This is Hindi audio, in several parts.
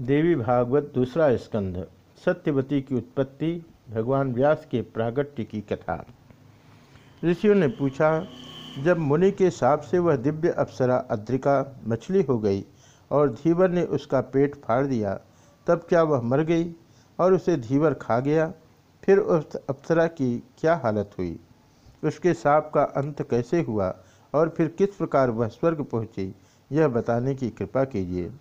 देवी भागवत दूसरा स्कंध, सत्यवती की उत्पत्ति, भगवान व्यास के प्रागट्य की कथा। ऋषियों ने पूछा, जब मुनि के साप से वह दिव्य अप्सरा अद्रिका मछली हो गई और धीवर ने उसका पेट फाड़ दिया, तब क्या वह मर गई और उसे धीवर खा गया? फिर उस अप्सरा की क्या हालत हुई? उसके साप का अंत कैसे हुआ और फिर किस प्रकार वह स्वर्ग पहुँची, यह बताने की कृपा कीजिए।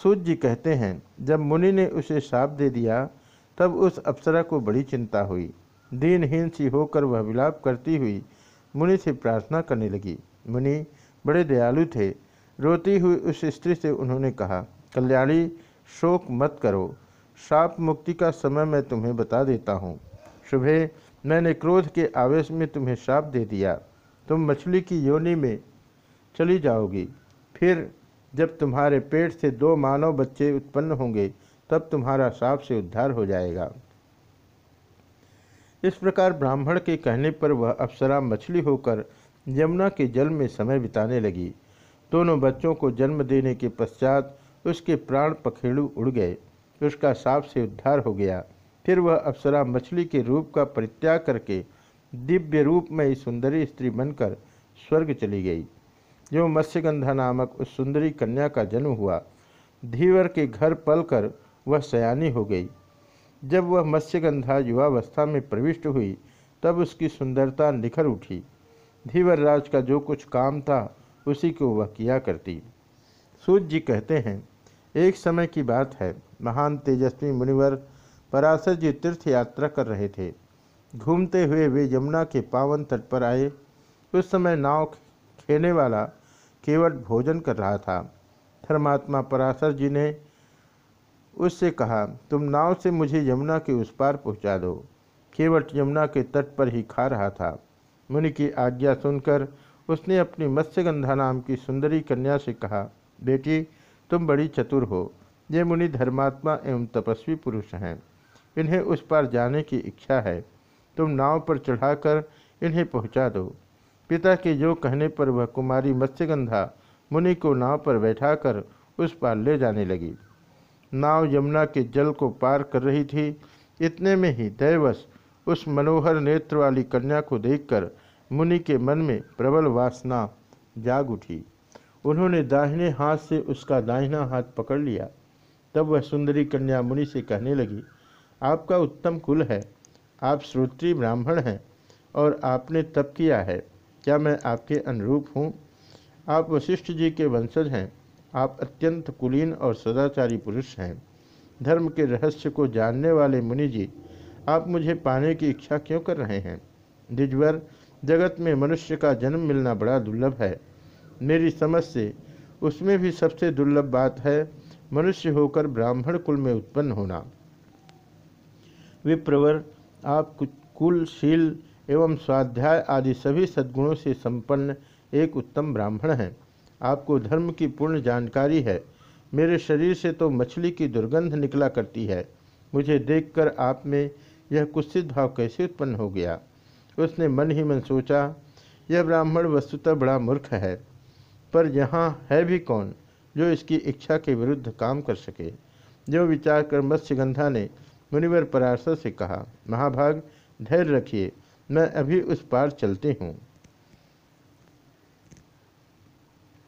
सूर्य कहते हैं, जब मुनि ने उसे शाप दे दिया, तब उस अप्सरा को बड़ी चिंता हुई। दीनहीन सी होकर वह विलाप करती हुई मुनि से प्रार्थना करने लगी। मुनि बड़े दयालु थे। रोती हुई उस स्त्री से उन्होंने कहा, कल्याणी, शोक मत करो। शाप मुक्ति का समय मैं तुम्हें बता देता हूँ। सुबह मैंने क्रोध के आवेश में तुम्हें शाप दे दिया। तुम मछली की योनि में चली जाओगी। फिर जब तुम्हारे पेट से दो मानव बच्चे उत्पन्न होंगे, तब तुम्हारा साप से उद्धार हो जाएगा। इस प्रकार ब्राह्मण के कहने पर वह अप्सरा मछली होकर यमुना के जल में समय बिताने लगी। दोनों बच्चों को जन्म देने के पश्चात उसके प्राण पखेड़ू उड़ गए। उसका साप से उद्धार हो गया। फिर वह अप्सरा मछली के रूप का परित्याग करके दिव्य रूप में सुंदरी स्त्री बनकर स्वर्ग चली गई। जो मत्स्यगंधा नामक उस सुंदरी कन्या का जन्म हुआ, धीवर के घर पलकर वह सयानी हो गई। जब वह मत्स्यगंधा युवावस्था में प्रविष्ट हुई, तब उसकी सुंदरता निखर उठी। धीवर राज का जो कुछ काम था, उसी को वह किया करती। सूर्य जी कहते हैं, एक समय की बात है। महान तेजस्वी मुनिवर पराशर जी तीर्थ यात्रा कर रहे थे। घूमते हुए वे यमुना के पावन तट पर आए। उस समय नाव खेने वाला केवट भोजन कर रहा था। धर्मात्मा पराशर जी ने उससे कहा, तुम नाव से मुझे यमुना के उस पार पहुँचा दो। केवट यमुना के तट पर ही खा रहा था। मुनि की आज्ञा सुनकर उसने अपनी मत्स्यगंधा नाम की सुंदरी कन्या से कहा, बेटी, तुम बड़ी चतुर हो। ये मुनि धर्मात्मा एवं तपस्वी पुरुष हैं। इन्हें उस पार जाने की इच्छा है। तुम नाव पर चढ़ाकर इन्हें पहुँचा दो। पिता के जो कहने पर वह कुमारी मत्स्यगंधा मुनि को नाव पर बैठाकर उस पार ले जाने लगी। नाव यमुना के जल को पार कर रही थी। इतने में ही दैवश उस मनोहर नेत्र वाली कन्या को देखकर मुनि के मन में प्रबल वासना जाग उठी। उन्होंने दाहिने हाथ से उसका दाहिना हाथ पकड़ लिया। तब वह सुंदरी कन्या मुनि से कहने लगी, आपका उत्तम कुल है। आप श्रोत्री ब्राह्मण हैं और आपने तप किया है। क्या मैं आपके अनुरूप हूँ? आप वशिष्ठ जी के वंशज हैं। आप अत्यंत कुलीन और सदाचारी पुरुष हैं। धर्म के रहस्य को जानने वाले मुनि जी, आप मुझे पाने की इच्छा क्यों कर रहे हैं? द्विजवर, जगत में मनुष्य का जन्म मिलना बड़ा दुर्लभ है। मेरी समझ से उसमें भी सबसे दुर्लभ बात है मनुष्य होकर ब्राह्मण कुल में उत्पन्न होना। विप्रवर, आप कुलशील एवं स्वाध्याय आदि सभी सद्गुणों से संपन्न एक उत्तम ब्राह्मण हैं। आपको धर्म की पूर्ण जानकारी है। मेरे शरीर से तो मछली की दुर्गंध निकला करती है। मुझे देखकर आप में यह कुत्सित भाव कैसे उत्पन्न हो गया? उसने मन ही मन सोचा, यह ब्राह्मण वस्तुतः बड़ा मूर्ख है। पर यहाँ है भी कौन जो इसकी इच्छा के विरुद्ध काम कर सके? जो विचार कर मत्स्यगंधा ने मुनिवर पराशर से कहा, महाभाग, धैर्य रखिए। मैं अभी उस पार चलती हूँ।